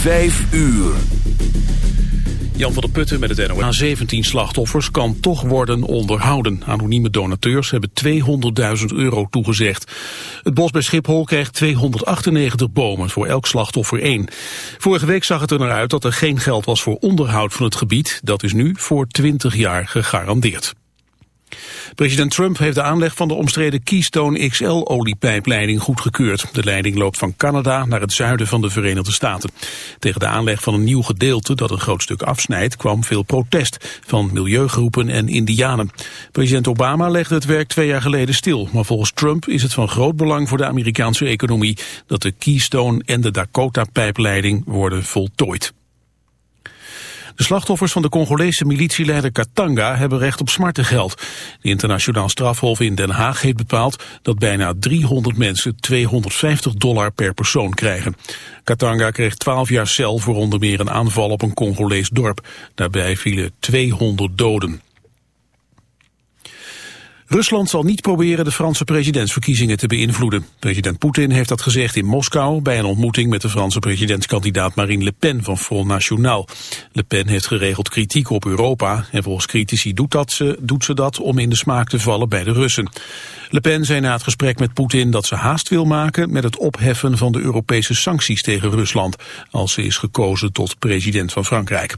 Vijf uur. Jan van der Putten met het NOS. Na 17 slachtoffers kan toch worden onderhouden. Anonieme donateurs hebben 200.000 euro toegezegd. Het bos bij Schiphol krijgt 298 bomen, voor elk slachtoffer één. Vorige week zag het er naar uit dat er geen geld was voor onderhoud van het gebied. Dat is nu voor 20 jaar gegarandeerd. President Trump heeft de aanleg van de omstreden Keystone XL-oliepijpleiding goedgekeurd. De leiding loopt van Canada naar het zuiden van de Verenigde Staten. Tegen de aanleg van een nieuw gedeelte dat een groot stuk afsnijdt kwam veel protest van milieugroepen en indianen. President Obama legde het werk twee jaar geleden stil. Maar volgens Trump is het van groot belang voor de Amerikaanse economie dat de Keystone en de Dakota-pijpleiding worden voltooid. De slachtoffers van de Congolese militieleider Katanga hebben recht op smartengeld. De internationaal strafhof in Den Haag heeft bepaald dat bijna 300 mensen 250 dollar per persoon krijgen. Katanga kreeg 12 jaar cel voor onder meer een aanval op een Congolees dorp. Daarbij vielen 200 doden. Rusland zal niet proberen de Franse presidentsverkiezingen te beïnvloeden. President Poetin heeft dat gezegd in Moskou bij een ontmoeting met de Franse presidentskandidaat Marine Le Pen van Front National. Le Pen heeft geregeld kritiek op Europa en volgens critici doet, dat ze, doet ze dat om in de smaak te vallen bij de Russen. Le Pen zei na het gesprek met Poetin dat ze haast wil maken met het opheffen van de Europese sancties tegen Rusland als ze is gekozen tot president van Frankrijk.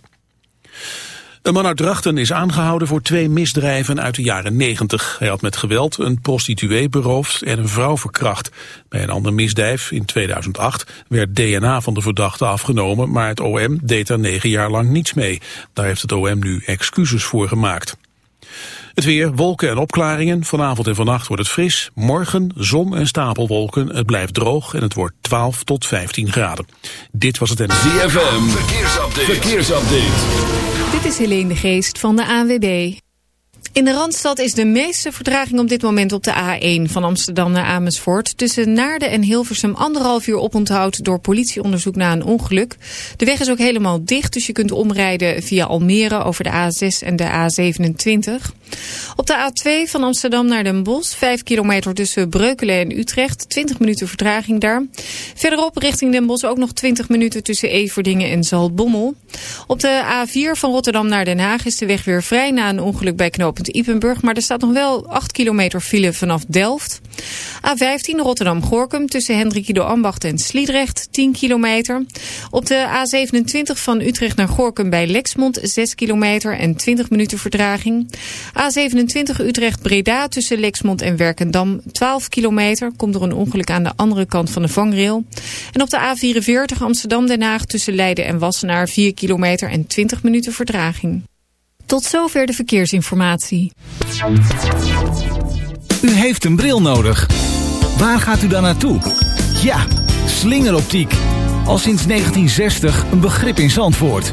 Een man uit Drachten is aangehouden voor twee misdrijven uit de jaren 90. Hij had met geweld een prostituee beroofd en een vrouw verkracht. Bij een ander misdrijf in 2008 werd DNA van de verdachte afgenomen, maar het OM deed er negen jaar lang niets mee. Daar heeft het OM nu excuses voor gemaakt. Het weer, wolken en opklaringen. Vanavond en vannacht wordt het fris. Morgen zon en stapelwolken. Het blijft droog en het wordt 12 tot 15 graden. Dit was het en... ZFM, verkeersupdate. verkeersupdate. Dit is Helene de Geest van de ANWB. In de Randstad is de meeste vertraging op dit moment op de A1 van Amsterdam naar Amersfoort. Tussen Naarden en Hilversum anderhalf uur oponthoud door politieonderzoek na een ongeluk. De weg is ook helemaal dicht, dus je kunt omrijden via Almere over de A6 en de A27. Op de A2 van Amsterdam naar Den Bosch, 5 kilometer tussen Breukelen en Utrecht, 20 minuten vertraging daar. Verderop richting Den Bosch ook nog 20 minuten tussen Everdingen en Zaltbommel. Op de A4 van Rotterdam naar Den Haag is de weg weer vrij na een ongeluk bij knooppunt Ipenburg, maar er staat nog wel 8 kilometer file vanaf Delft. A15 Rotterdam-Gorkum tussen Hendrikido Ambacht en Sliedrecht, 10 kilometer. Op de A27 van Utrecht naar Gorkum bij Lexmond, 6 kilometer en 20 minuten vertraging. A27 Utrecht-Breda tussen Lexmond en Werkendam 12 kilometer. Komt door een ongeluk aan de andere kant van de vangrail. En op de A44 Amsterdam-Den Haag tussen Leiden en Wassenaar 4 kilometer en 20 minuten vertraging. Tot zover de verkeersinformatie. U heeft een bril nodig. Waar gaat u dan naartoe? Ja, slingeroptiek. Al sinds 1960 een begrip in Zandvoort.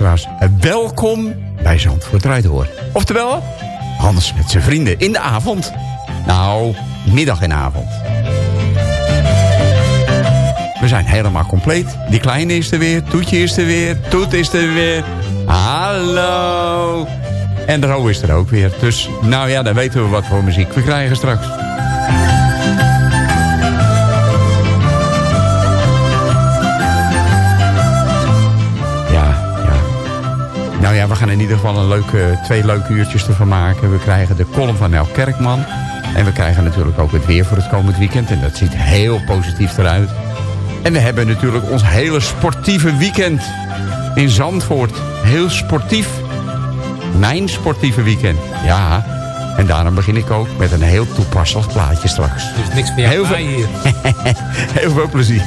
Luisteraars, welkom bij Zandvoort Door. Oftewel, Hans met zijn vrienden in de avond. Nou, middag en avond. We zijn helemaal compleet. Die kleine is er weer, Toetje is er weer, Toet is er weer. Hallo. En de Ro is er ook weer. Dus nou ja, dan weten we wat voor muziek we krijgen straks. Gaan in ieder geval een leuke, twee leuke uurtjes ervan maken. We krijgen de column van Nel Kerkman. En we krijgen natuurlijk ook het weer voor het komend weekend. En dat ziet heel positief eruit. En we hebben natuurlijk ons hele sportieve weekend in Zandvoort. Heel sportief. Mijn sportieve weekend. Ja, en daarom begin ik ook met een heel toepasselijk plaatje straks. Dus niks meer heel veel... hier. heel veel plezier.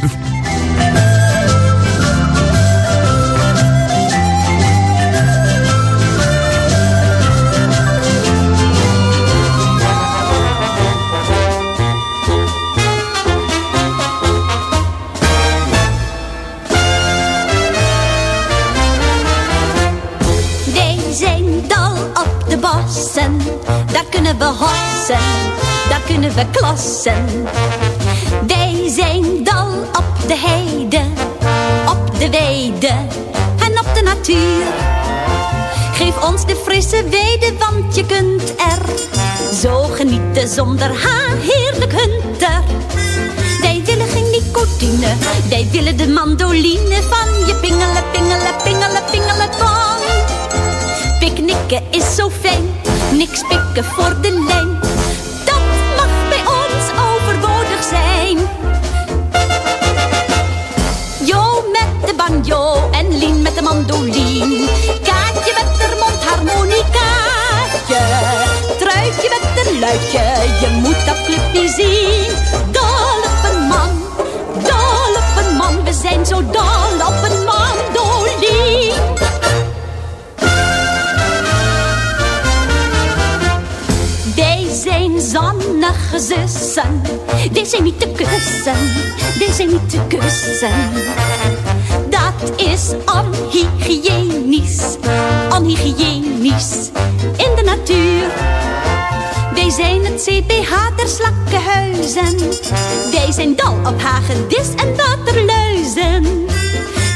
We hossen, daar kunnen we klassen. Wij zijn dal op de heide, op de weide en op de natuur. Geef ons de frisse weide, want je kunt er zo genieten zonder haar heerlijk hunter. Wij willen geen nicotine, wij willen de mandoline van je pingelen, pingelen, pingelen, pingelen, pong. Picknicken is zo fijn niks pikken voor de lijn. Dat mag bij ons overbodig zijn. Jo met de banjo en Lien met de mandolin. Kaatje met de mondharmonicaatje. Truitje met een luidje, je moet dat clubje zien. Zonnige zussen. Die zijn niet te kussen, die zijn niet te kussen. Dat is onhygiënisch, onhygiënisch in de natuur. Wij zijn het CPH der slakkenhuizen. Wij zijn dol op hagedis en waterluizen.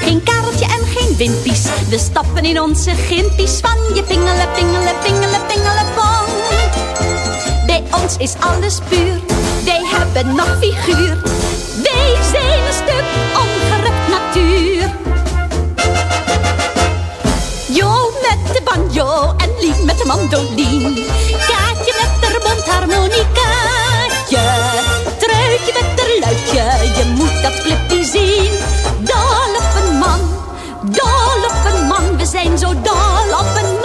Geen kareltje en geen wimpies. We stappen in onze gimpies van je pingelen, pingelen, pingelen, pingelen, pong. Ons is alles puur, wij hebben nog figuur. Wij zijn een stuk ongerukt natuur. Jo met de banjo en Lief met de mandolin. Kaatje met de mondharmonicaatje. Truitje met de luidje, je moet dat clubje zien. Dol op een man, dol op een man, we zijn zo dol op een mandolin.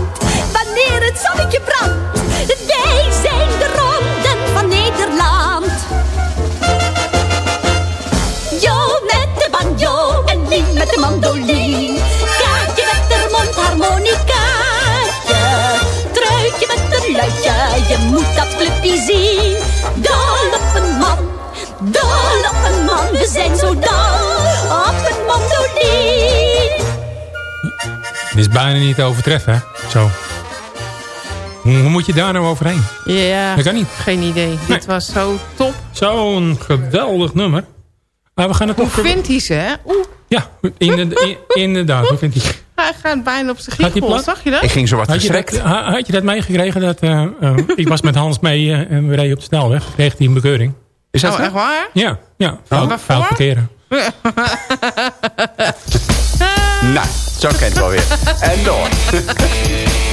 wanneer het zonnetje brandt. Wij zijn de ronden van Nederland. Jo met de banjo en Lien met de mandolin. Kaatje met de mondharmonicaatje. Truitje met een luidje, je moet dat clubje zien. Dol op een man, dol op een man. We zijn zo dol op een mandolin. Dit is bijna niet te overtreffen, hè? Zo. Hoe moet je daar nou overheen? Ja, dat kan niet. geen idee. Dit was zo top. Zo'n geweldig nummer. Maar we gaan het Hoe vindt hij ze, hè? Oeh. Ja, inderdaad. Hoe vindt hij Hij gaat bijna op zijn giegel, zag je dat? Ik ging zo wat had je dat, had je dat meegekregen? Dat, uh, uh, ik was met Hans mee uh, en we reden op de snelweg. Kreeg hij een bekeuring. Is dat oh, echt waar? Ja, ja. Fout, oh, fout parkeren. nou, zo kent het wel weer. En door.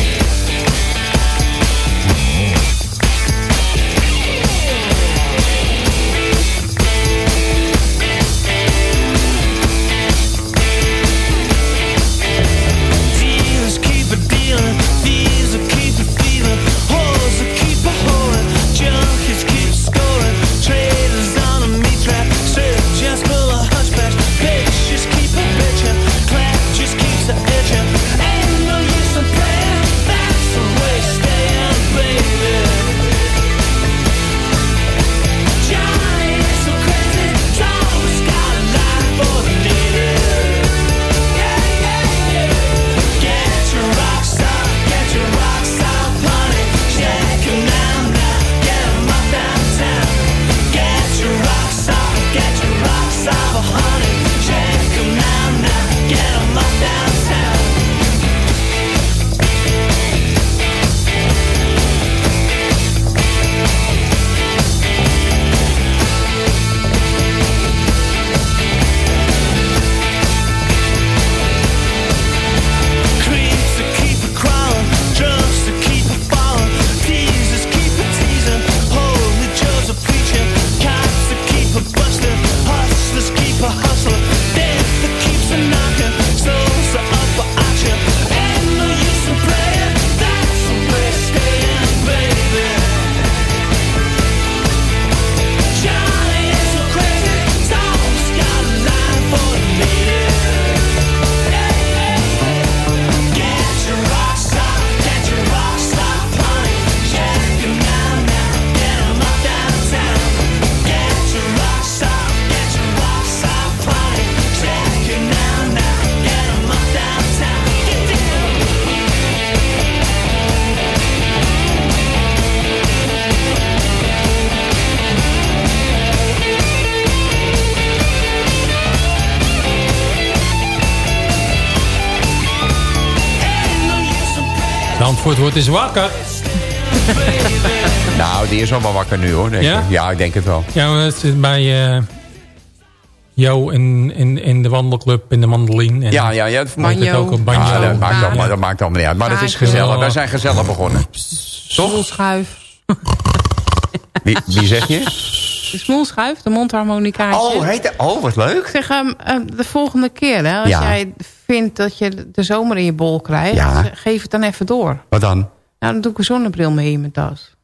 is wakker. nou, die is al wel wakker nu hoor. Denk ja? Ik. ja, ik denk het wel. Ja, het zit bij uh, Jo in, in, in de wandelclub in de mandoline. En ja, ja, ja. Dat, maakt het ook een banjo. Ja, dat, maakt allemaal, dat maakt allemaal niet uit. Maar het is gezellig. Wij zijn gezellig begonnen. Toch? Schuif. Wie, wie zeg je? De smoelschuif, de mondharmonicaatje. Oh, heet de, oh, wat leuk. Zeg, um, de volgende keer, hè, als ja. jij vindt dat je de zomer in je bol krijgt... Ja. geef het dan even door. Wat dan? Nou, dan doe ik een zonnebril mee in mijn tas.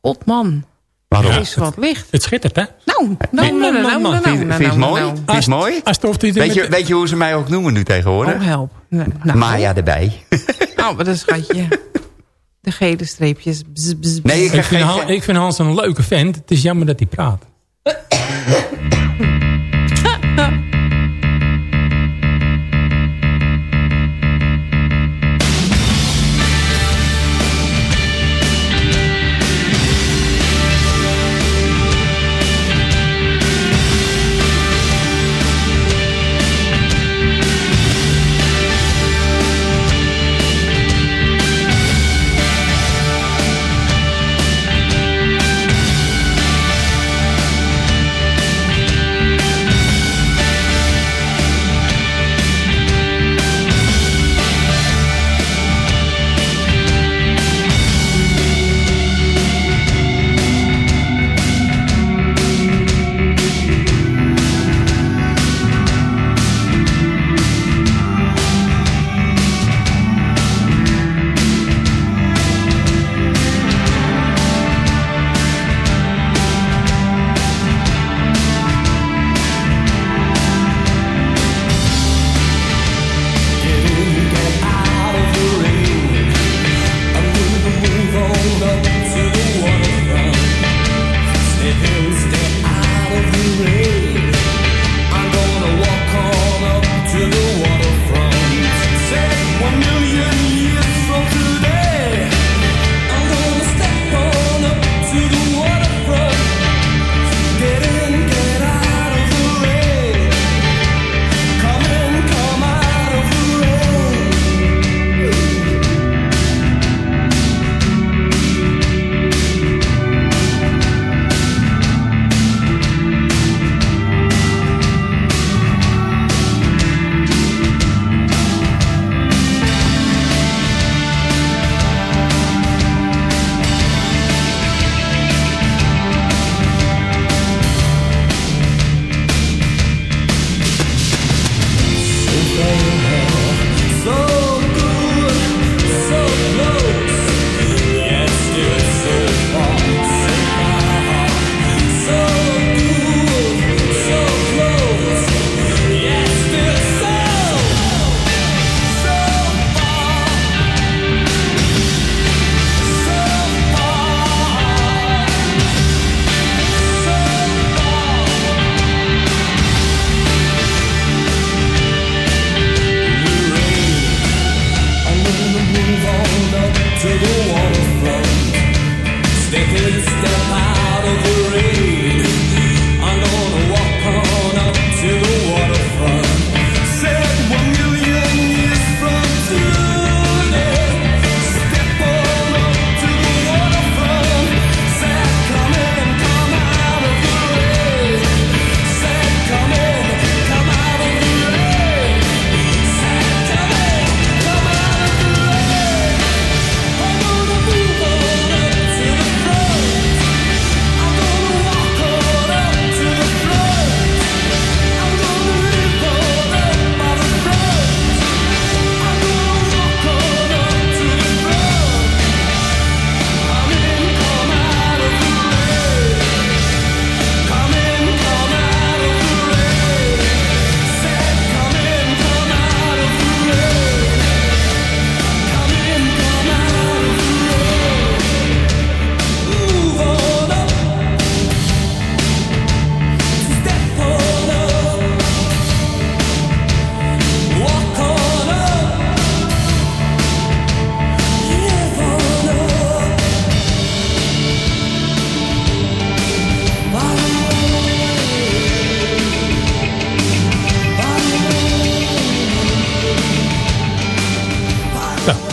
God, man. Waarom? Het is wat licht. Het schittert, hè? Nou, nou, nou, nou, nou, Vind je het mooi? Vind je het mooi? Weet je, weet je hoe ze mij ook noemen nu tegenwoordig? Oh, help. Nou. Maya erbij. Oh, wat een schatje. De gele streepjes. Bzz, bzz, bzz. Nee, ik, ik, vind Hans, ik vind Hans een leuke vent. Het is jammer dat hij praat.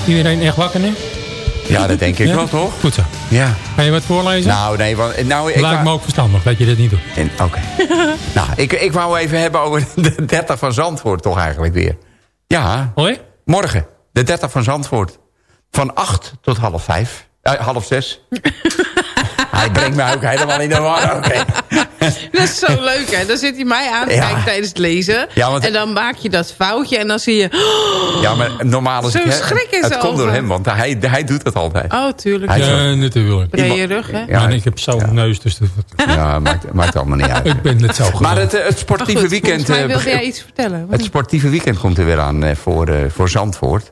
iedereen echt wakker nu? Ja, dat denk ik wel, toch? Goed zo. Ja. Ga je wat voorlezen? Nou, nee. Want, nou, ik Lijkt me ook verstandig dat je dit niet doet. Oké. nou, ik, ik wou even hebben over de 30 van Zandvoort toch eigenlijk weer. Ja. Hoi? Morgen. De 30 van Zandvoort. Van 8 tot half 5. Uh, half 6. hij brengt mij ook helemaal in de war. Oké. Dat is zo leuk, hè? Dan zit hij mij aan te Ja. kijken tijdens het lezen. Ja, want- En dan maak je dat foutje en dan zie je... Ja, maar normaal is Zo'n het... schrik in Het komt door hem, want hij, hij doet het altijd. Oh, tuurlijk. Hij is Ja, natuurlijk. Brede rug, hè? Ja, en ik heb zo'n neus, dus dat, Ja, maakt, maakt allemaal niet uit. ik ben net zo gewoon. Maar het, eh, het sportieve Maar goed, weekend... eh, wilde jij iets vertellen. Het sportieve weekend komt er weer aan eh, voor, voor Zandvoort.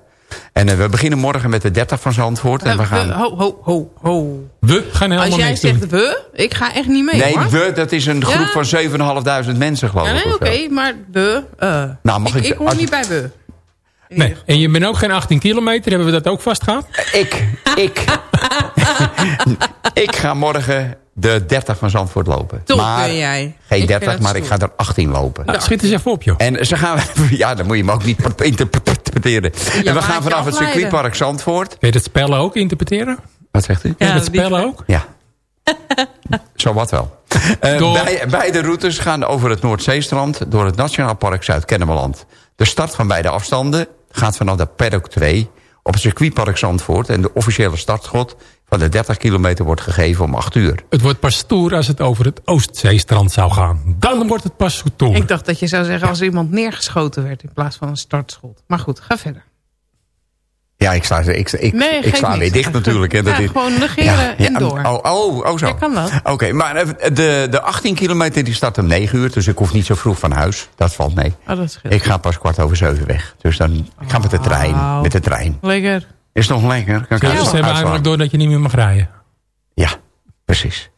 En eh, we beginnen morgen met de 30 van Zandvoort. En we Eh, gaan... we- Ho, ho, ho, ho. We gaan helemaal Als jij niks zegt doen. we, ik ga echt niet mee, Nee, hoor. we, dat is een groep Ja. van 7.500 mensen, geloof Ja, ik. nee, oké, maar we... eh, Nou, mag ik, ik- ik hoor als- niet bij we. Nee, en je bent ook geen 18 kilometer. Hebben we dat ook vastgehad? Ik, ik, ik ga morgen de 30 van Zandvoort lopen. Toch maar kun jij. Geen Ik 30, vind maar het ik ga er 18 lopen. Nou, schiet eens even op, joh. En ze gaan... Ja, dan moet je me ook niet interpreteren. en we gaan vanaf het circuitpark Zandvoort. Je dat spellen ook interpreteren? Wat zegt u? Ja, dat die- spellen ook? Ja. Zo wat wel. Door. bij, beide routes gaan over het Noordzeestrand... door het Nationaal Park Zuid-Kennemerland. De start van beide afstanden gaat vanaf de Paddock 2... op het circuitpark Zandvoort... en de officiële startschot van de 30 kilometer wordt gegeven om 8 uur. Het wordt pas stoer als het over het Oostzeestrand zou gaan. Dan wordt het pas stoer. Ik dacht dat je zou zeggen als iemand neergeschoten werd in plaats van een startschot. Maar goed, ga verder. Ja, ik sla, ik, ik, Nee, ik sla weer dicht natuurlijk. Hè, dat Ja, is- gewoon negeren en door. Oh, oh, oh zo. Ja, kan dat. Oké, maar eh, de, de 18 kilometer die start om 9 uur. Dus ik hoef niet zo vroeg van huis. Dat valt mee. Oh, dat scheelt. Ik ga pas kwart over 7 weg. Dus dan ik ga met de trein. Met de trein. Lekker. Is nog lekker. Kan dus ze hebben uitslaan. eigenlijk door dat je niet meer mag rijden. Ja, precies.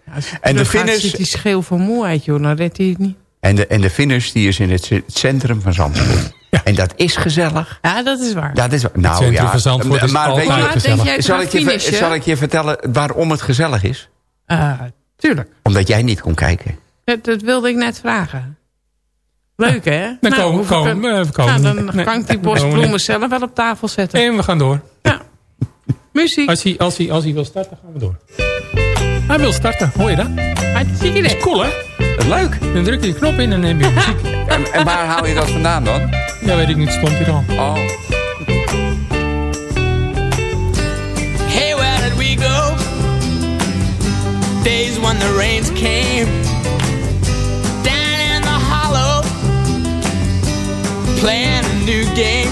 En de finish- zit die scheel van moeheid, joh. Dan redt hij het niet. En de, en de finish die is in het centrum van Zandvoort. En dat is gezellig. Ja, dat is waar. Dat is, nou centrum ja, van Zandvoort is maar weet je, laat gezellig. denk jij het zal ik, je, zal ik je vertellen waarom het gezellig is? Eh, tuurlijk. Omdat jij niet kon kijken. Dat, dat wilde ik net vragen. Leuk, hè? Dan Nou, komen, komen, kun- eh, we komen Nou, dan Nee. kan ik die borstbloemen niet. zelf wel op tafel zetten. En we gaan door. Muziek. Als hij, als, hij, als hij wil starten, gaan we door. Hij wil starten, hoor je dat? Hartstikke idee. Cool, hè? Dat is leuk. Dan druk je de knop in en neem je muziek. En, en waar haal je dat vandaan dan? Ja, weet ik niet, stond hier al. Oh. Hey, where did we go? Days when the rains came down in the hollow, playing a new game,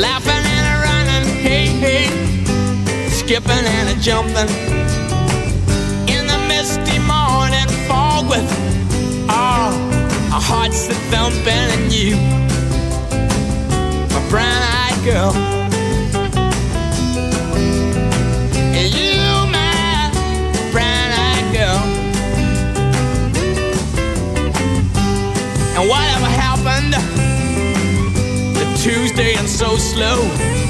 laughing skipping and a jumping in the misty morning fog with all our hearts that thumping and you, my brown-eyed girl. And you, my brown-eyed girl. And whatever happened to Tuesday and so slow?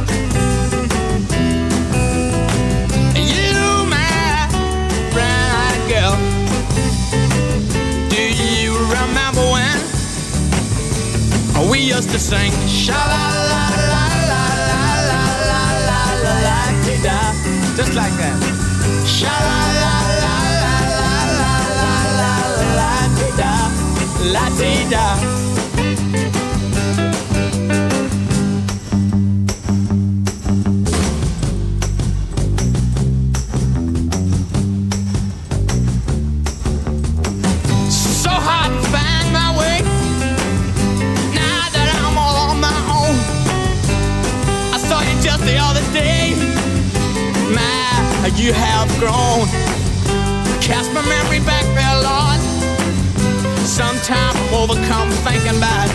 Used to sing sha la la la la la la la la la dee da, just like that. Sha la la la la la la la la la dee da, la dee da. you have grown. Cast my memory back there, Lord. Sometime I'm overcome thinking about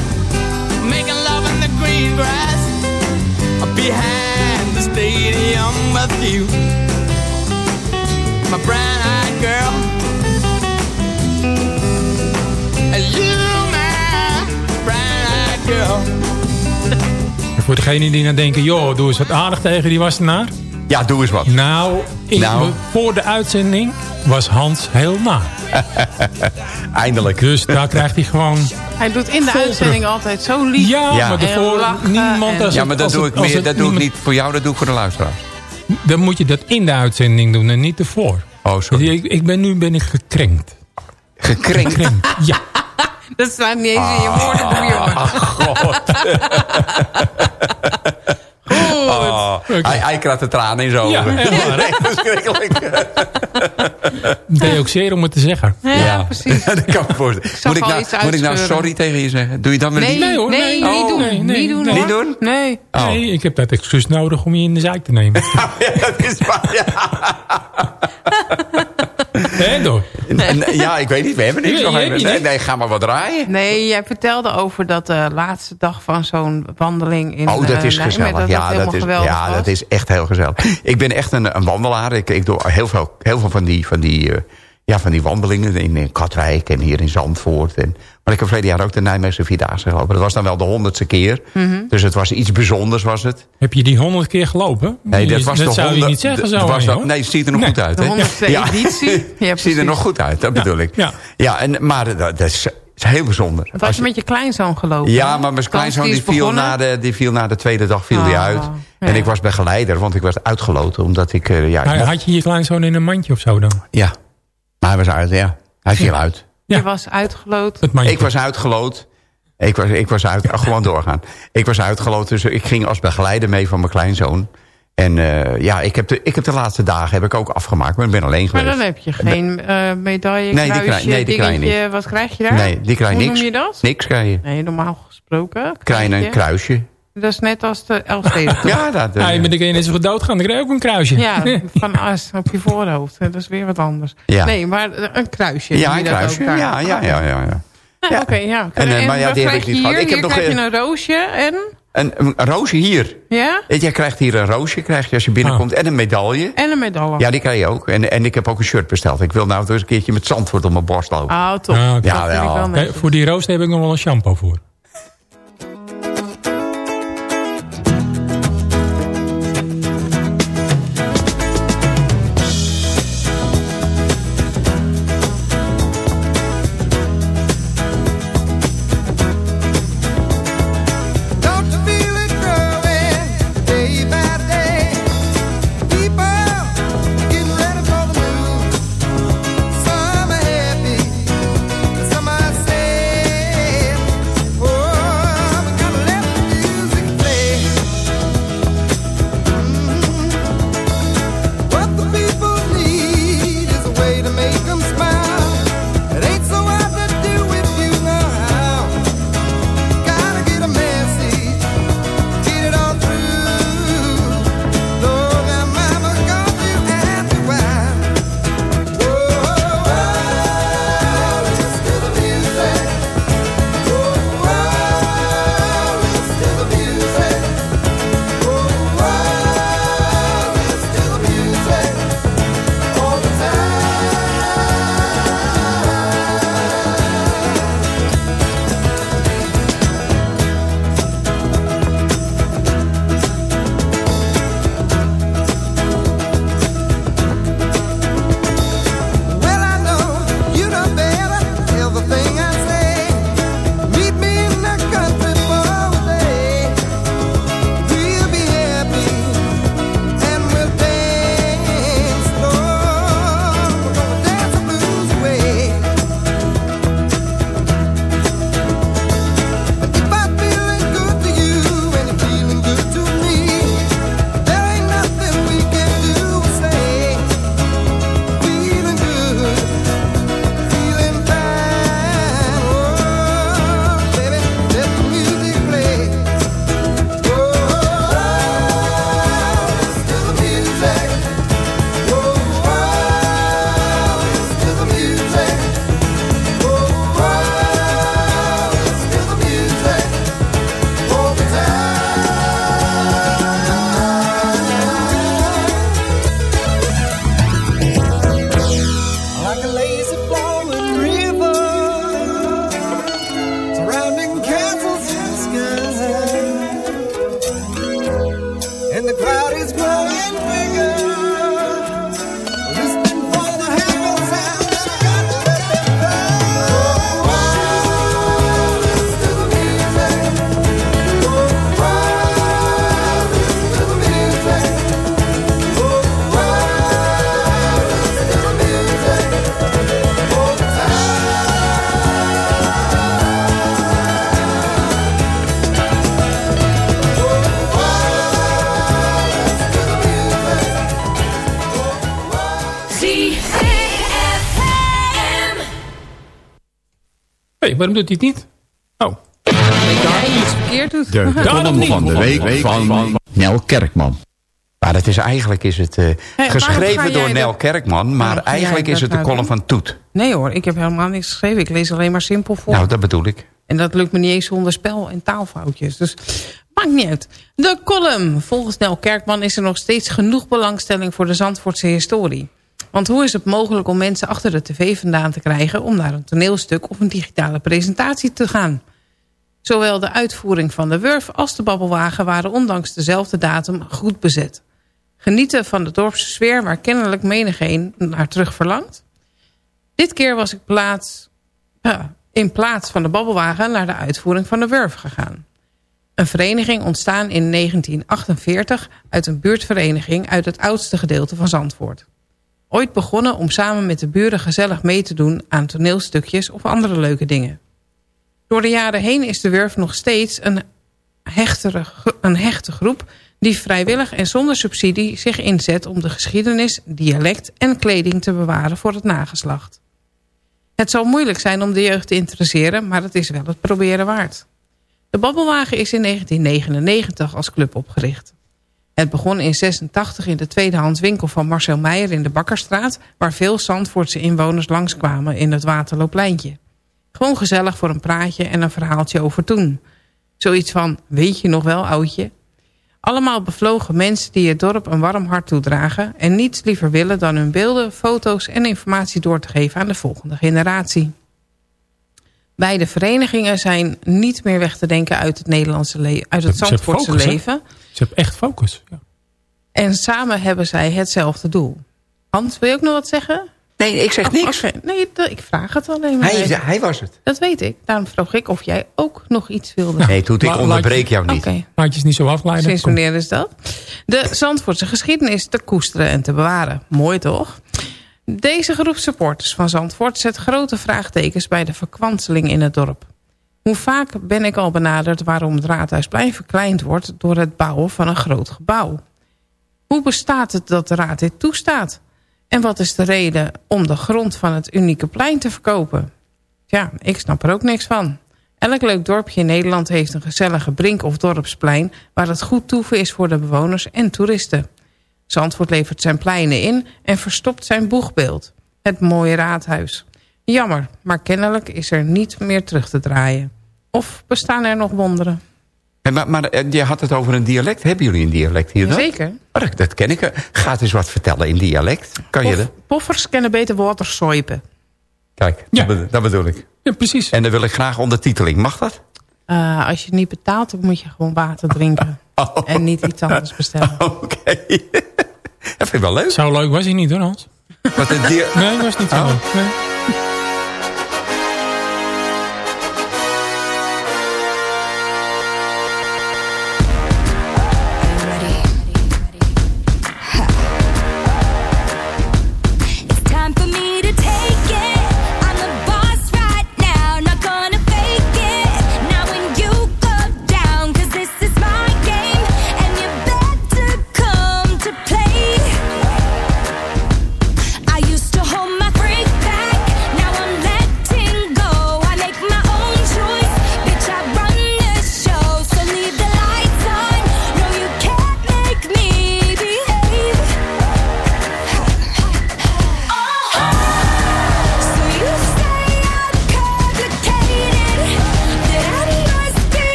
making love in the green grass behind the stadium with you, my brown-eyed girl. And you, my brown-eyed girl. Voor degenen die nou denken, joh, doe eens wat aardig tegen die was wassenaar. Ja, doe eens wat. Nou, nou. voor de uitzending was Hans heel na. Eindelijk. Dus daar krijgt hij gewoon... Hij doet in de uitzending terug. altijd zo lief. Ja, Ja. maar daarvoor niemand... Als Ja, maar dat als doe het- ik, meer, dat doe ik niet voor jou, dat doe ik voor de luisteraars. Dan moet je dat in de uitzending doen en niet ervoor. Oh, sorry. Ik, ik ben nu ben ik gekrenkt. Gekrenkt. Gekrenkt, ja. Dat staat niet eens in je woorden, doe jongen. God. Oh, hij, hij krijgt de tranen in zijn Ja, ogen. echt waar, hè? Echt verschrikkelijk. deed ook zeer om het te zeggen. Ja, precies. dat kan ik me voorstellen. zag Moet ik, al nou, moet ik nou sorry tegen je zeggen? Doe je dat met Nee, die? Nee, hoor, nee, nee. niet Oh, doen. nee, nee, niet doen, nee. Niet doen? Nee. Oh. Nee, ik heb dat excuus nodig om je in de zijk te nemen. Ja, dat is waar. Ja. Hé, door. En, ja, ik weet niet. We hebben niks Nee, nog Nee, nee, ga maar wat draaien. Nee, jij vertelde over dat de laatste dag van zo'n wandeling in Oh, dat eh, is gezellig. Dat ja, dat is, ja dat is echt heel gezellig. Ik ben echt een, een wandelaar. Ik, ik doe heel veel, heel veel van, die, van, die, eh, ja, van die wandelingen in, in Katwijk en hier in Zandvoort. En, maar ik heb verleden jaar ook de Nijmeegse Vierdaagse gelopen. Dat was dan wel de honderdste keer. Mhm. Dus het was iets bijzonders was het. Heb je die honderd keer gelopen? Nee, dat was dat de zou je niet zeggen zo. was. Nee, het ziet er nog Nee. goed uit. De hè? honderdste Ja. editie. Ja, ziet er nog goed uit, dat Ja, bedoel ik. ja. Ja, en, maar dat, dat is, is heel bijzonder. Het was je met je kleinzoon gelopen. Ja, maar mijn kleinzoon die viel, na de, die viel na de tweede dag viel die Ah, uit. ja. En ik was begeleider, want ik was uitgeloten. Omdat ik, eh, ja, Maar Had je je kleinzoon in een mandje of zo dan? ja. Maar hij was uit, ja. Hij viel uit. Ja. Je was uitgeloot. Ik was uitgeloot. Ik was, ik was uit, gewoon doorgaan. Ik was uitgeloot, dus ik ging als begeleider mee van mijn kleinzoon. En eh, ja, ik heb, de, ik heb de laatste dagen heb ik ook afgemaakt, maar ik ben alleen Maar geweest. dan heb je geen eh medaille, Nee, die kruisje, krijg- nee, die krijg je. Wat krijg je daar? Nee, die krijg je Hoe niks. noem je dat? Niks krijg je. Nee, normaal gesproken. Krijg je een je. kruisje. Dat is net als de Elfsteden. Ja, dat, eh, Ja, met de net zo goed doodgaan, dan krijg je ook een kruisje. Ja, van as op je voorhoofd. Dat is weer wat anders. Ja. Nee, maar een kruisje. ja, een je dat kruisje. ook daar? Ja, ja, ja, ja, ja. Ja, Oké, ja. En, eh, maar ja, die heb ik niet je gehad. hier? Ik heb hier nog krijg je geen- een roosje en... Een, een roosje hier. Ja? Jij krijgt hier een roosje krijg je als je binnenkomt. En een medaille. En een medaille. Ja, die krijg je ook. En, en ik heb ook een shirt besteld. Ik wil nou toch eens een keertje met Zandvoort op mijn borst lopen. Ah, top. Ah, vind ik wel Kijk, voor die rooster heb ik nog wel een shampoo voor. Waarom doet hij het niet? Oh. Dat jij iets verkeerd doet. De column van de week van Nel Kerkman. Maar het is, eigenlijk is het uh, hey, geschreven door Nel Kerkman... maar eigenlijk is het de column van Toet. Nee hoor, ik heb helemaal niks geschreven. Ik lees alleen maar simpel voor. Nou, dat bedoel ik. En dat lukt me niet eens zonder spel- en taalfoutjes. Dus maakt niet uit. De column. Volgens Nel Kerkman is er nog steeds genoeg belangstelling... voor de Zandvoortse historie. Want hoe is het mogelijk om mensen achter de tv vandaan te krijgen... om naar een toneelstuk of een digitale presentatie te gaan... Zowel de uitvoering van de Wurf als de Babbelwagen waren ondanks dezelfde datum goed bezet. Genieten van de dorpse sfeer waar kennelijk menigeen naar terug verlangt. Dit keer was ik plaats, in plaats van de Babbelwagen naar de uitvoering van de Wurf gegaan. Een vereniging ontstaan in 1948 uit een buurtvereniging uit het oudste gedeelte van Zandvoort. Ooit begonnen om samen met de buren gezellig mee te doen aan toneelstukjes of andere leuke dingen. Door de jaren heen is de Wurf nog steeds een, hechtere, een hechte groep... die vrijwillig en zonder subsidie zich inzet om de geschiedenis, dialect en kleding te bewaren voor het nageslacht. Het zal moeilijk zijn om de jeugd te interesseren, maar het is wel het proberen waard. De Babbelwagen is in 1999 als club opgericht. Het begon in 86 in de tweedehands winkel van Marcel Meijer in de Bakkerstraat... waar veel Zandvoortse inwoners langskwamen in het Waterlooplijntje. Gewoon gezellig voor een praatje en een verhaaltje over toen. Zoiets van, weet je nog wel oudje? Allemaal bevlogen mensen die het dorp een warm hart toedragen... en niets liever willen dan hun beelden, foto's en informatie door te geven aan de volgende generatie. Beide verenigingen zijn niet meer weg te denken uit het Nederlandse uit het Zandvoortse leven. Ze hebben echt focus. Ja. En samen hebben zij hetzelfde doel. Hans, wil je ook nog wat zeggen? Nee, ik zeg niks. Nee, ik vraag het alleen maar. Hij, hij, was het. Dat weet ik. Daarom vroeg ik of jij ook nog iets wilde. Nee, Toet, ik onderbreek jou niet. Okay. Laat je niet zo afleiden. Sinds wanneer is dat? De Zandvoortse geschiedenis te koesteren en te bewaren. Mooi toch? Deze groep supporters van Zandvoort zet grote vraagtekens bij de verkwanseling in het dorp. Hoe vaak ben ik al benaderd waarom het Raadhuisplein verkleind wordt door het bouwen van een groot gebouw? Hoe bestaat het dat de raad dit toestaat? En wat is de reden om de grond van het unieke plein te verkopen? Ja, ik snap er ook niks van. Elk leuk dorpje in Nederland heeft een gezellige brink- of dorpsplein... waar het goed toeven is voor de bewoners en toeristen. Zandvoort levert zijn pleinen in en verstopt zijn boegbeeld. Het mooie raadhuis. Jammer, maar kennelijk is er niet meer terug te draaien. Of bestaan er nog wonderen? Maar, maar eh, je had het over een dialect. Hebben jullie een dialect hier? Zeker. Oh, dat ken ik. Ga eens wat vertellen in dialect. Kan Pof, je dat? Poffers kennen beter water soipen. Kijk, ja. dat, bedoel ik. Ja, precies. En dan wil ik graag ondertiteling. Mag dat? Uh, als je niet betaalt, dan moet je gewoon water drinken. Oh. En niet iets anders bestellen. Oké. Okay. dat vind ik wel leuk. Zo leuk was hij niet hoor, Hans. Wat een dier... Nee, was niet zo oh. leuk. Nee.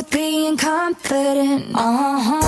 with being confident. Uh huh.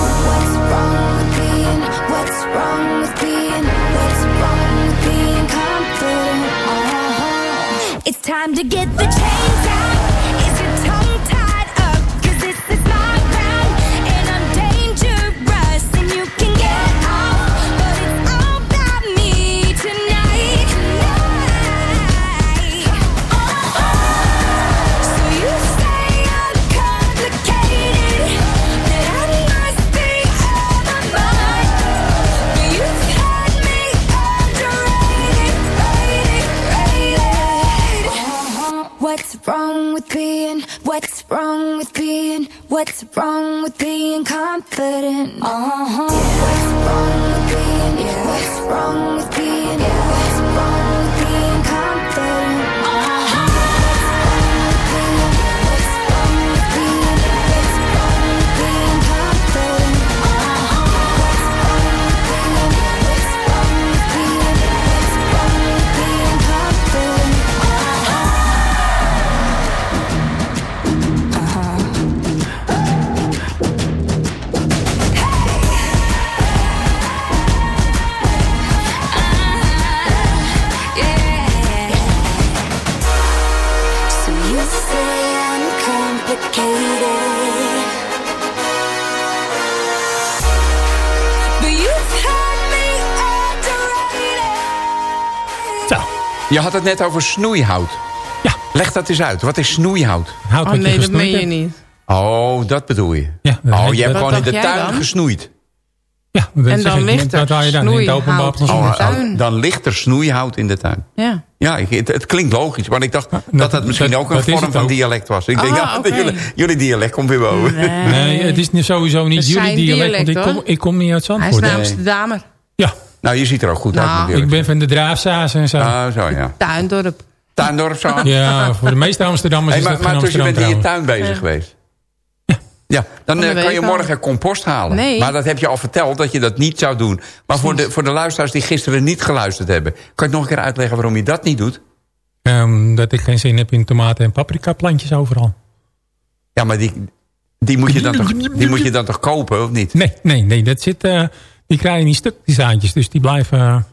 Wrong Je had het net over snoeihout. Ja. Leg dat eens uit. Wat is snoeihout? Hout Oh wat je nee, dat meen je niet. Oh, dat bedoel je. Ja, dat Oh, je hebt gewoon in de tuin dan? gesnoeid. Ja, dat En dan ligt Dat er dan in het openbaar snoeihout. in de Oh, tuin. oh, dan ligt er snoeihout in de tuin. Ja. Ja, het, het klinkt logisch. Maar ik dacht dat dat- dat misschien dat- ook een is vorm van ook. dialect was. Ik Ah, denk, ja, jullie, jullie dialect komt weer boven. Nee, het is niet- sowieso niet is jullie dialect. dialect, want ik kom, ik kom niet uit Hij is Zandvoort. namens de dame. Ja, Nou, je ziet er ook goed Nou, uit natuurlijk. ik ben van de Draafzaas en zo. Ah, zo ja. Tuindorp. Tuindorp zo. ja, voor de meeste Amsterdammers Hey, is maar, dat geen maar dus je bent in je tuin bezig geweest. Ja, dan eh, kan je morgen compost halen. Nee. Maar dat heb je al verteld dat je dat niet zou doen. Maar voor de, voor de luisteraars die gisteren niet geluisterd hebben... kan je nog een keer uitleggen waarom je dat niet doet? Ehm, dat ik geen zin heb in tomaten en paprika plantjes overal. Ja, maar die, die, moet, je dan toch, die moet je dan toch kopen, of niet? Nee, nee, nee. Dat zit, eh, die krijg je niet stuk, die zaadjes. Dus die blijven...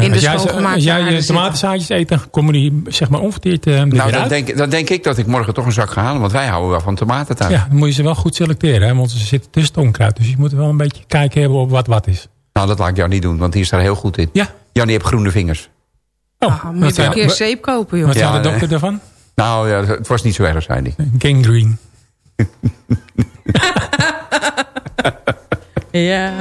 eh, In de als jij, schoongemaakte als jij aarde je tomatenzaadjes eet, dan komen die zeg maar onverteerd eh er Nou, dan denk, dan denk ik dat ik morgen toch een zak ga halen. Want wij houden wel van tomaten thuis. Ja, dan moet je ze wel goed selecteren. Hè, want ze zitten tussen het onkruid. Dus je moet wel een beetje kijken hebben op wat wat is. Nou, dat laat ik jou niet doen, want die is daar heel goed in. Ja. Jan, die heeft groene vingers. Oh, Ah, moet je een keer zeep kopen, joh. Wat Ja, zei de dokter daarvan? Nou, ja, het was niet zo erg, zei hij. Gangrene. Ja.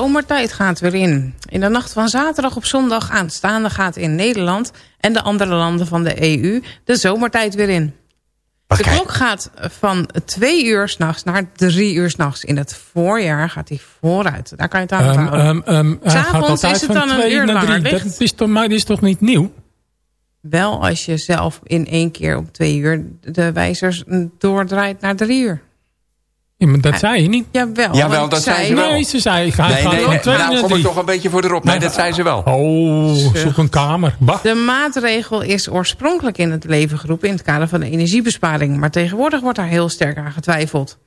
Zomertijd gaat weer in. In de nacht van zaterdag op zondag aanstaande gaat in Nederland... en de andere landen van de EU de zomertijd weer in. de klok gaat van twee uur s'nachts naar drie uur s'nachts. In het voorjaar gaat hij vooruit. Daar kan je het aan Ehm, houden. ehm, ehm, hij gaat S'avonds is het dan een uur naar langer drie. licht. Dat is toch, maar dit is toch niet nieuw? Wel als je zelf in één keer op twee uur de wijzers doordraait naar drie uur. Ja, maar dat zei je niet. Jawel, Jawel, dat zei ze wel. Nee, ze zei, ga, Nee, ga nee, nee, twee nou kom ik toch een beetje voor erop. Nee, dat zei ze wel. Oh, zoek een kamer. Bah. De maatregel is oorspronkelijk in het leven geroepen... in het kader van de energiebesparing. Maar tegenwoordig wordt daar heel sterk aan getwijfeld.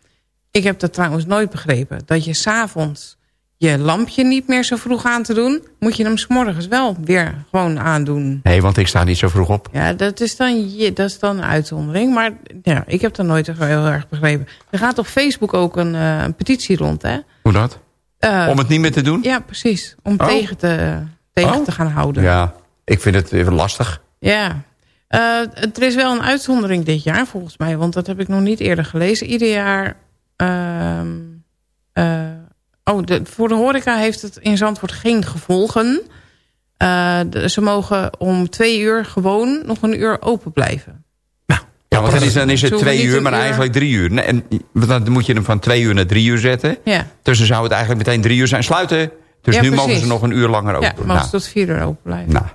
Ik heb dat trouwens nooit begrepen. Dat je s'avonds je lampje niet meer zo vroeg aan te doen... moet je hem s'morgens wel weer gewoon aandoen. Nee, want ik sta niet zo vroeg op. Ja, dat is dan, je, dat is dan een uitzondering. Maar ja, ik heb dat nooit heel erg begrepen. Er gaat op Facebook ook een, eh, een petitie rond, hè? Hoe dat? Eh, Om het niet meer te doen? Ja, precies. Om Oh. tegen, te, tegen Oh. te gaan houden. Ja, ik vind het even lastig. Ja. Eh, er is wel een uitzondering dit jaar volgens mij. Want dat heb ik nog niet eerder gelezen. Ieder jaar... oh, de, voor de horeca heeft het in Zandvoort geen gevolgen. Eh, de- ze mogen om twee uur gewoon nog een uur open blijven. Ja, want dan is, dan is het twee uur, maar uur- eigenlijk drie uur. Nee, En dan moet je hem van twee uur naar drie uur zetten. Ja, Dus dan zou het eigenlijk meteen drie uur zijn. Sluiten. Dus Ja, nu precies. mogen ze nog een uur langer open. ja mogen nou, ze tot vier uur open blijven. nou,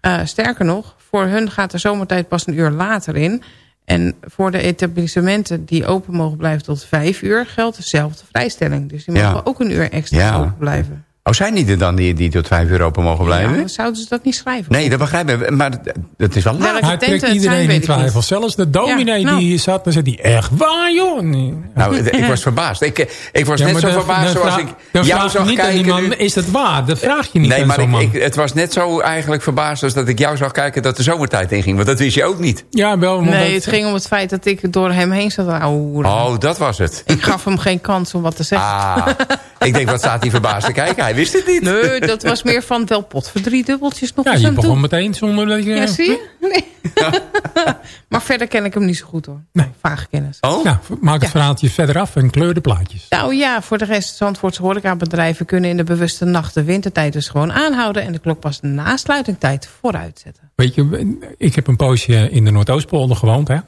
Eh, sterker nog, voor hun gaat de zomertijd pas een uur later in. En voor de etablissementen die open mogen blijven tot vijf uur... geldt dezelfde vrijstelling. Dus die Ja. mogen ook een uur extra Ja. open blijven. Oh, zijn die er dan die, die tot vijf uur open mogen blijven? Ja, zouden ze dat niet schrijven? nee, dat begrijp ik. Maar het is wel laat. Hij trekt het iedereen zijn, in weet ik twijfel. Zelfs de dominee Ja, nou. die hier zat, dan zegt hij, echt waar joh? Nee. Nou, ik was verbaasd. Ik, ik was Ja, net zo verbaasd dan zoals ik jou zag niet die kijken. man, nu. is dat waar? Dat vraag je niet Nee, maar zo'n ik, man. ik, het was net zo eigenlijk verbaasd als dat ik jou zag kijken dat de zomertijd inging. Want dat wist je ook niet. ja, wel. Nee, dat- het ging om het feit dat ik door hem heen zat. Oh, dat was het. Ik gaf hem geen kans om wat te zeggen. Ah, ik denk, wat staat hij verbaasd te kijken? Hij wist het niet. Nee, dat was meer van wel pot voor drie dubbeltjes nog Ja, eens je aan begon toe. meteen zonder dat je... Ja, zie je? Nee. maar verder ken ik hem niet zo goed hoor. Nee. Vage kennis. Oh? Nou, maak het verhaaltje verder af en kleur de plaatjes. Nou ja, voor de rest, Zandvoortse horecabedrijven kunnen in de bewuste nacht de wintertijd dus gewoon aanhouden en de klok pas na sluitingtijd vooruit zetten. Weet je, ik heb een poosje in de Noordoostpolder gewoond. Hè?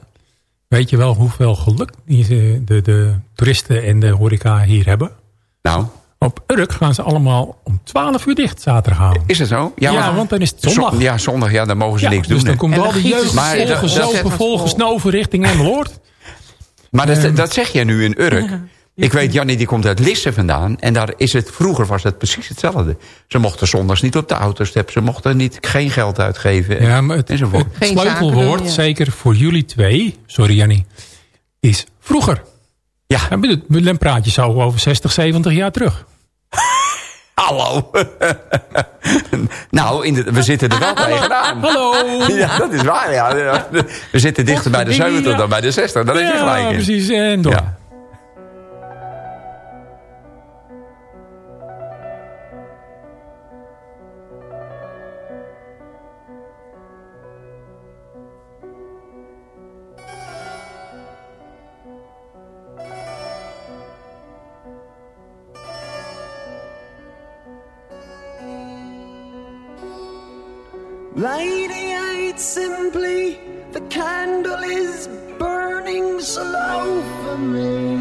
Weet je wel hoeveel geluk die de, de toeristen en de horeca hier hebben? Nou, Op Urk gaan ze allemaal om 12 uur dicht zaterdagavond. is het zo? Ja, want dan is het zondag. Zon- ja, zondag, ja, dan mogen ze Ja, niks dus doen. dan hè. komt En al dan de jeugd dat- dat- volgesnoven richting Emmeloord. Maar Ehm. dat, dat zeg jij nu in Urk. Ik weet, Jannie die komt uit Lisse vandaan. En daar is het, vroeger was het precies hetzelfde. Ze mochten zondags niet op de autostep. Ze mochten niet, geen geld uitgeven. Ja, maar het, enzovoort. sleutelwoord, doen, ja. zeker voor jullie twee, sorry Jannie, is vroeger. Ja, En bedoel, dan praat je zo over 60, 70 jaar terug. hallo. nou, in de, we zitten er wel tegenaan. Hallo! Ja, dat is waar. Ja. We zitten dichter bij de 70 dan bij de 60. Dat heb je gelijk Ja, precies. En door. Ja. Lady, I'd simply, the candle is burning slow for me.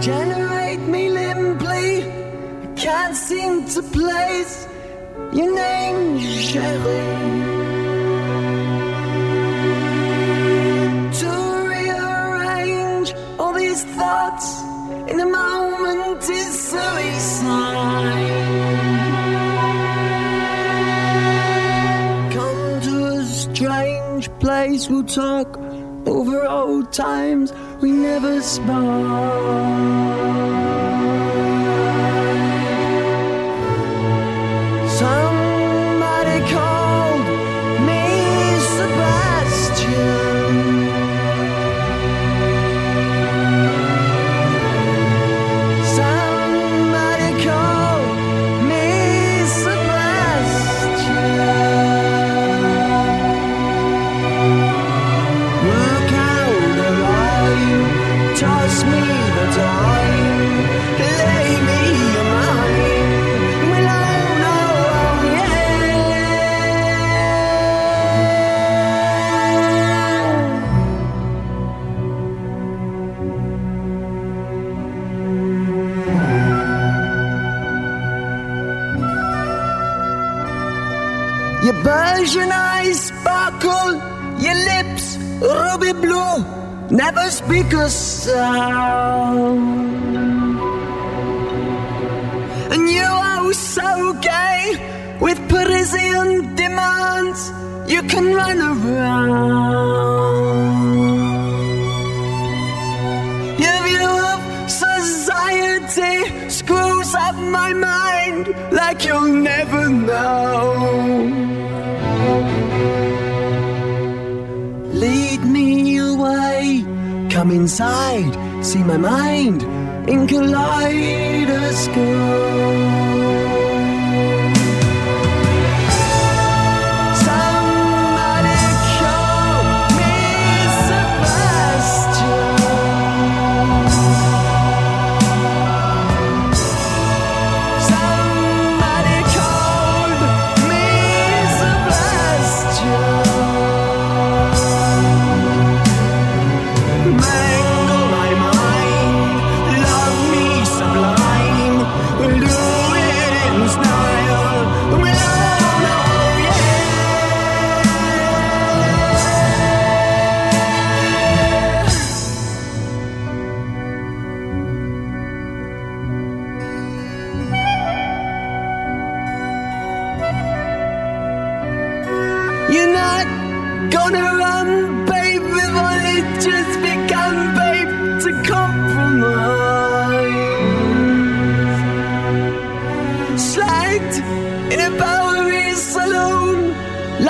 Generate me limply, I can't seem to place your name, Cheryl. We'll talk over old times we never spoke. Persian eyes sparkle, your lips ruby blue, never speak a sound. And you are so gay with Parisian demands, you can run around. Your view of society screws up my mind like you'll never know. Come inside, see my mind in kaleidoscope.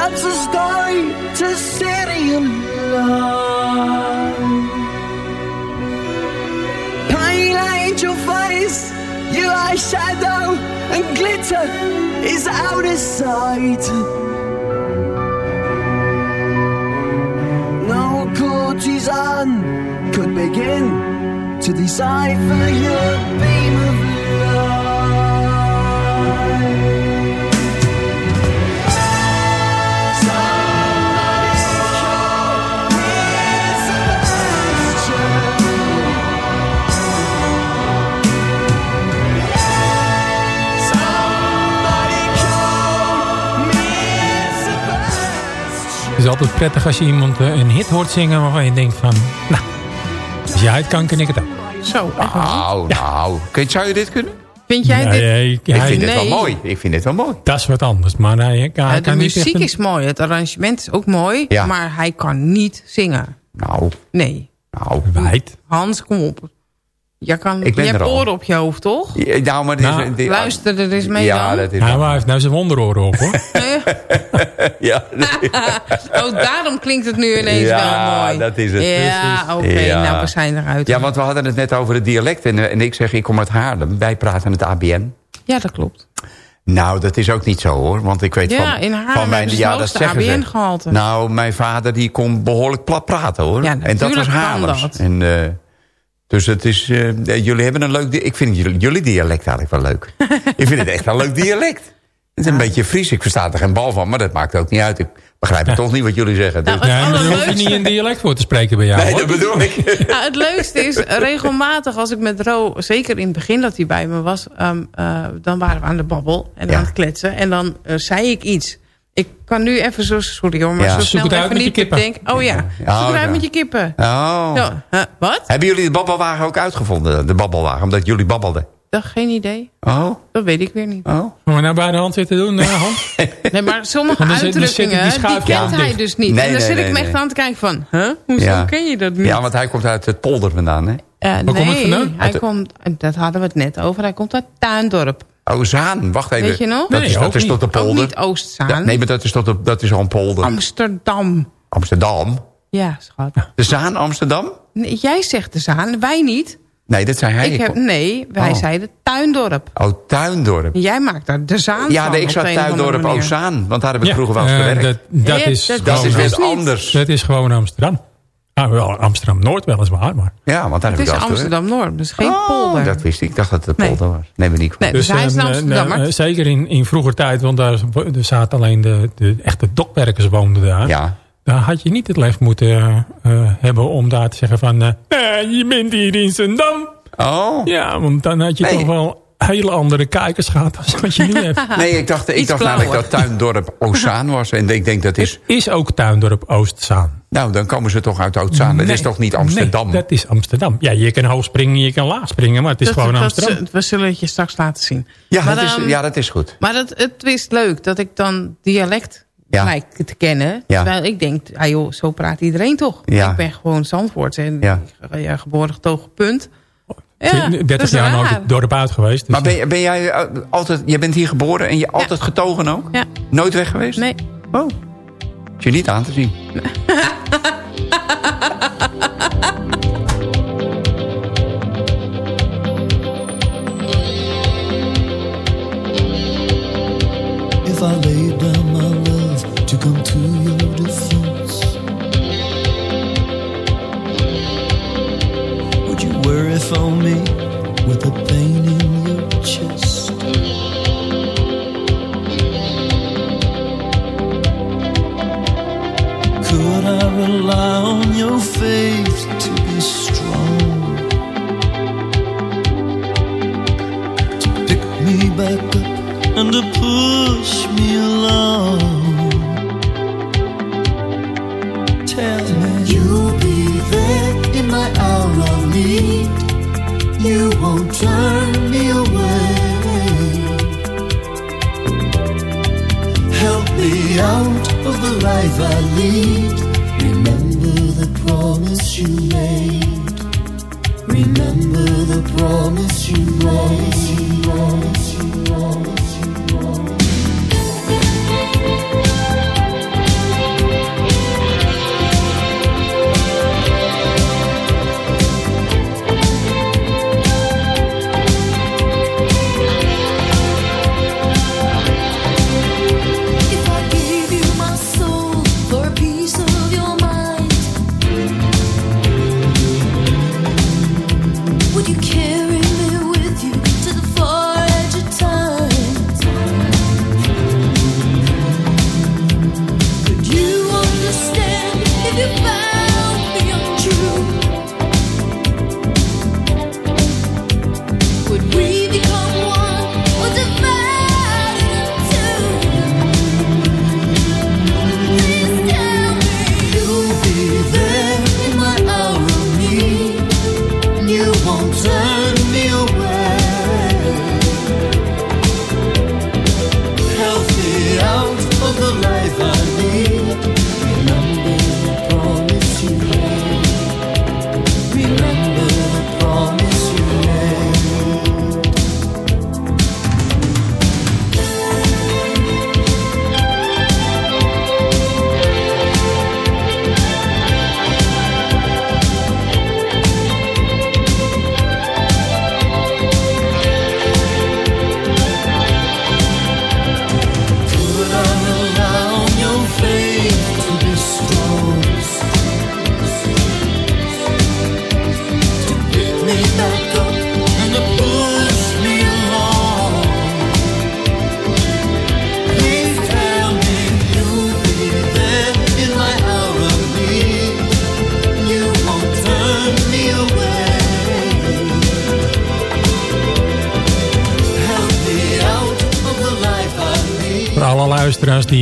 Loves a story to serialize. Pale angel face, your eyeshadow and glitter is out of sight. No courtesan could begin to decipher your beam is altijd prettig als je iemand eh, een hit hoort zingen waarvan je denkt van... Nou, als jij het kan, kan ik het ook. Zo, echt? Nou, nou. Kun- Zou je dit kunnen? Vind jij dit? Nee, Ik vind het wel Nee. mooi. Ik vind het wel mooi. dat is wat anders. Maar hij, hij Ja, de kan niet echt muziek een- is mooi, het arrangement is ook mooi, Ja. maar hij kan niet zingen. Nou, Nee. nou. Wijd. Hans, kom op. Je, kan, Ik ben je hebt al. oren op je hoofd, toch? Ja, Nou, maar is- Nou, Luister er eens mee Ja, dan. dat is Ja, maar hij heeft nou zijn wonderoren op hoor. ja, oh, daarom klinkt het nu ineens Ja, wel mooi. dat is het. Ja, Precies. oké. Ja. Nou, we zijn eruit. ja, want we hadden het net over het dialect. En, en ik zeg, ik kom uit Haarlem. Wij praten het ABN. Ja, dat klopt. Nou, dat is ook niet zo hoor. Want ik weet Ja, van, in Haarlem van mijn... ze Ja, het dat zeggen ze. ABN-gehalte. Nou, mijn vader die kon behoorlijk plat praten hoor. Ja, en dat was natuurlijk kan Haarlems. dat. En, eh, dus het is... eh, jullie hebben een leuk... Ik vind jullie, jullie dialect eigenlijk wel leuk. ik vind het echt een leuk dialect. Het is een beetje Fries. Ik versta er geen bal van, maar dat maakt ook niet uit. Ik begrijp het toch niet wat jullie zeggen. Dus- Nou, Ja, maar dan hoef je niet een dialect voor te spreken bij jou. nee, hoor. dat bedoel ik. Nou, het leukste is regelmatig als ik met Ro, zeker in het begin dat hij bij me was, ehm, eh, dan waren we aan de babbel en Ja. aan het kletsen. En dan eh, zei ik iets. Ik kan nu even zo, sorry hoor, maar Ja. zo Zoek snel het uit even met je niet kippen. bedenken. Oh ja, Ja, zoek het uit ja. met je kippen. Oh. Huh, wat? Hebben jullie de babbelwagen ook uitgevonden? De babbelwagen, omdat jullie babbelden. Dat geen idee. Oh, Dat weet ik weer niet. oh. We nou bij de hand zitten doen, eh, Hans? Nee, maar sommige uitdrukkingen, die die, kent ja hij dus niet. Nee, en dan nee, zit nee, ik me nee. echt aan te kijken van... Huh? Hoezo Ja. ken je dat niet? Ja, want hij komt uit het polder vandaan, hè? Waar komt het nee, vandaan? hij Uit- komt, dat hadden we het net over. Hij komt uit Tuindorp. Oh, Zaan. Wacht even. Weet je nog? Dat Nee, is, dat is niet. tot de polder. Ook niet Oostzaan. Ja, nee, maar dat is, tot de, dat is al een polder. Amsterdam. Amsterdam. Ja, schat. De Zaan Amsterdam? Nee, jij zegt de Zaan, wij niet. Nee, dat zei hij. ik heb, nee, wij Oh. zeiden Tuindorp. Oh, Tuindorp. Jij maakt daar de Zaan Ja, van. nee, ik zat andere Tuindorp. Ozaan. Want daar heb ik Ja, vroeger wel eens eh, gewerkt. dat, dat, Ja, is, dat- dat is weer niet. anders. dat is gewoon Amsterdam. Ah, wel Amsterdam-Noord weliswaar, maar... Ja, want daar Het heb ik is. Amsterdam-Noord, dus geen Oh, polder. dat wist ik. Ik dacht dat het de Nee. polder was. Nee, maar niet. Nee, dus, hij is een eh, Amsterdammer. eh, zeker in, in vroeger tijd, want daar, zaten alleen de, de echte dokwerkers woonden daar. Ja. Daar had je niet het lef moeten eh, eh, hebben om daar te zeggen van... eh, eh, je bent hier in Zandam. Oh. Ja, want dan had je Nee. toch wel hele andere kijkers gehad als wat je nu hebt. Nee, ik dacht, ik dacht namelijk dat Tuindorp Ozaan was. En ik denk dat is... Het is ook Tuindorp Oostzaan. Nou, dan komen ze toch uit Oostzaan. Dat Nee, is toch niet Amsterdam? Nee, dat is Amsterdam. Ja, je kan hoog springen, je kan laag springen, maar het is Dat- gewoon dat- Amsterdam. we zullen het je straks laten zien. ja, maar dat is, ja, dat is goed. Maar het, het is leuk dat ik dan dialect Ja. lijkt te kennen. Ja. Terwijl ik denk, ah joh, zo praat iedereen toch? Ja. Ik ben gewoon Zandvoort en Ja. ja. geboren getogen punt. Ja, 30 dat is jaar nooit het dorp uit geweest. dus Maar ben, ben jij eh, altijd... Je bent hier geboren en je altijd getogen ook? Ja. Nooit weg geweest? Nee. Oh. Is je niet aan te zien. If I me with pain in your chest? Could I rely on your faith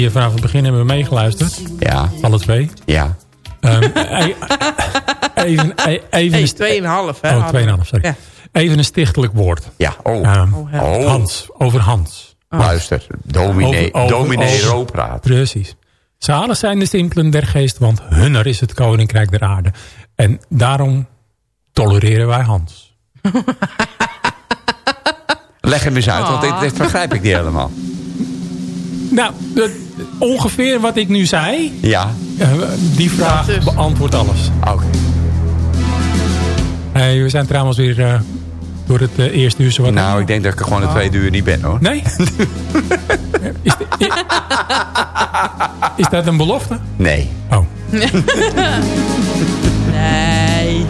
die vanaf het begin hebben meegeluisterd. Ja. Alle twee. Ja. Ehm, e- even, e- even Hey, 2,5 hè? Oh. 2,5, sorry. Ja. Even een stichtelijk woord. Ja, oh. Ehm, Oh. Hans, over Hans. Luister, dominee, Over- over- dominee over-. Precies. Zalig zijn de simpelen der geest, want hunner is het koninkrijk der aarde. En daarom tolereren wij Hans. Leg hem eens uit, want dit, dit begrijp ik niet helemaal. Nou, de- ongeveer wat ik nu zei, Ja, eh, die vraag beantwoordt alles. oké. Hey, we zijn trouwens weer eh, door het eh, eerste uur zo wat... Nou, ik denk dat ik er gewoon een tweede uur niet ben, hoor. Nee? is, is dat een belofte? Nee. Oh. Nee.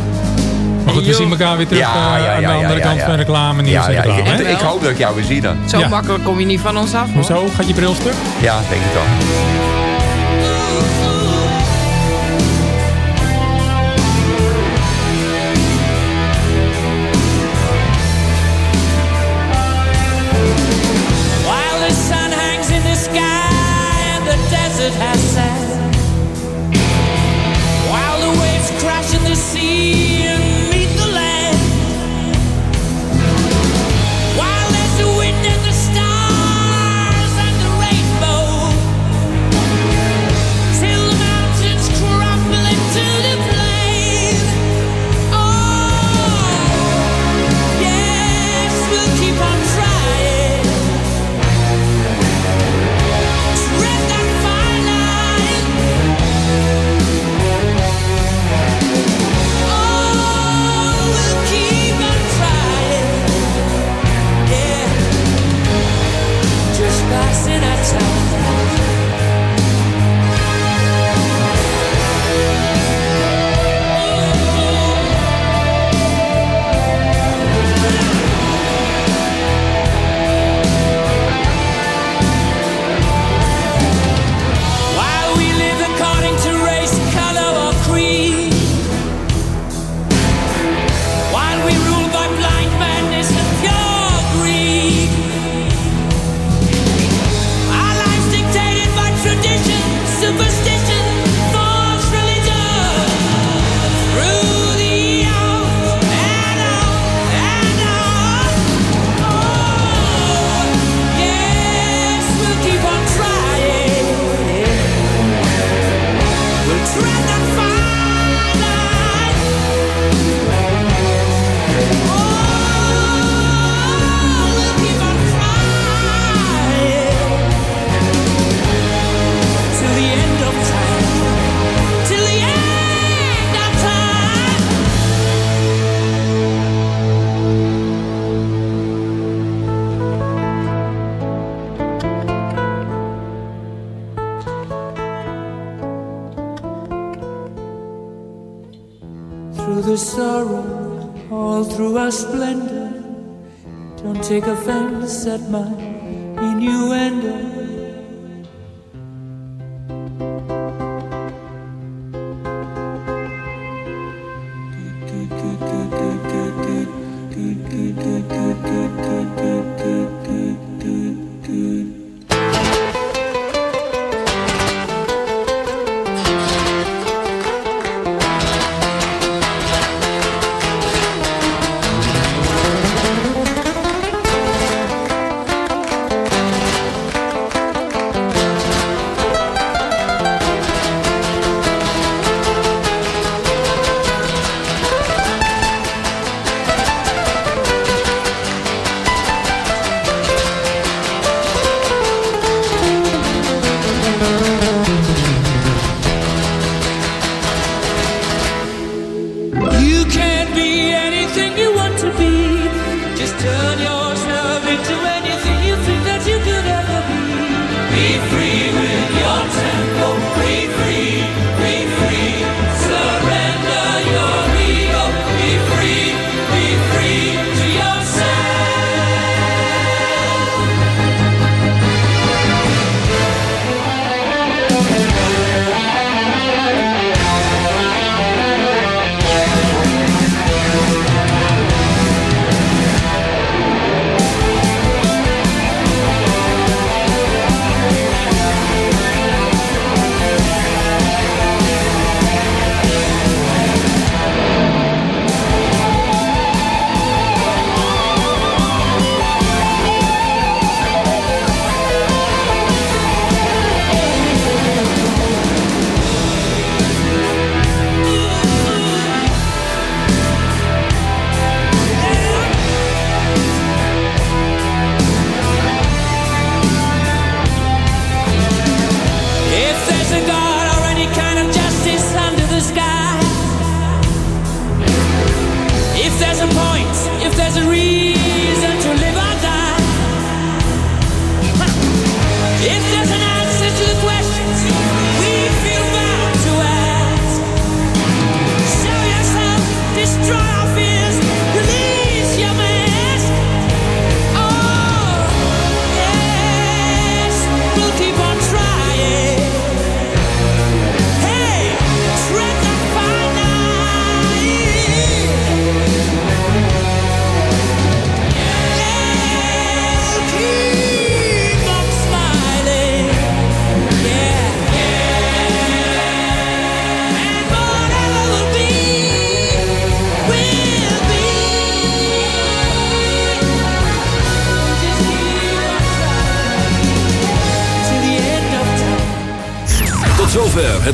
Maar goed, we zien elkaar weer terug Ja, eh, ja, aan de andere ja, kant ja. van reclame, nieuws en ja, reclame. ik, hoop dat ik jou weer zie dan. Zo Ja. makkelijk kom je niet van ons af. hoor. Hoezo? Gaat je bril stuk? Ja, denk ik wel. At my